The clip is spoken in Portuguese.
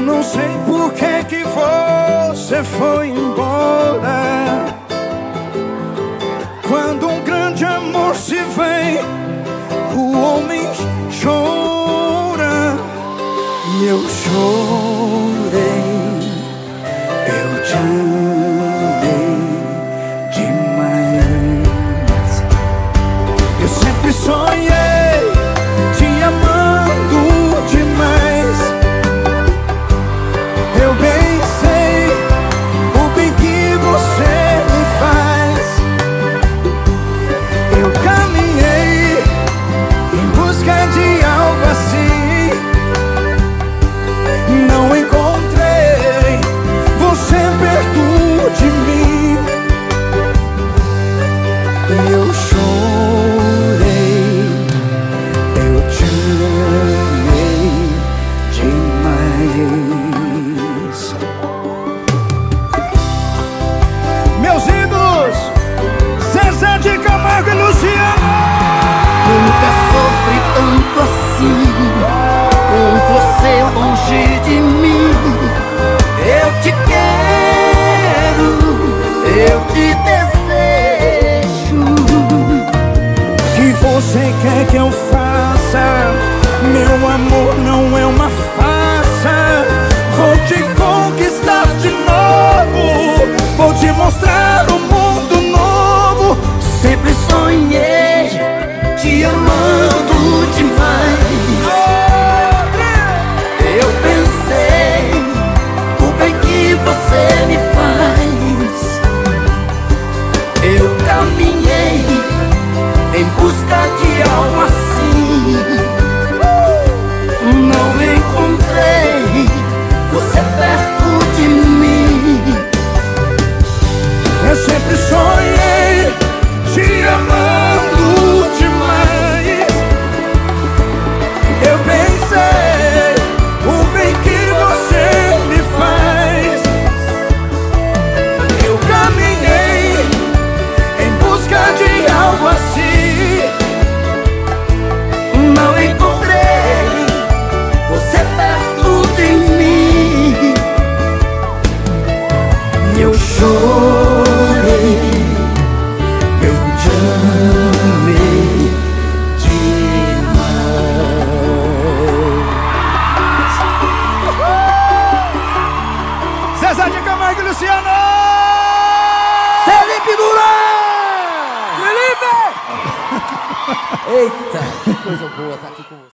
não sei por que que você foi embora. Quando um grande amor se vem O homem chora E eu choro. quer que eu faça, meu amor? Não adorei, eu te amei demais. César de Camargo Luciano! Felipe Duran! Felipe! Eita, que coisa boa tá aqui com.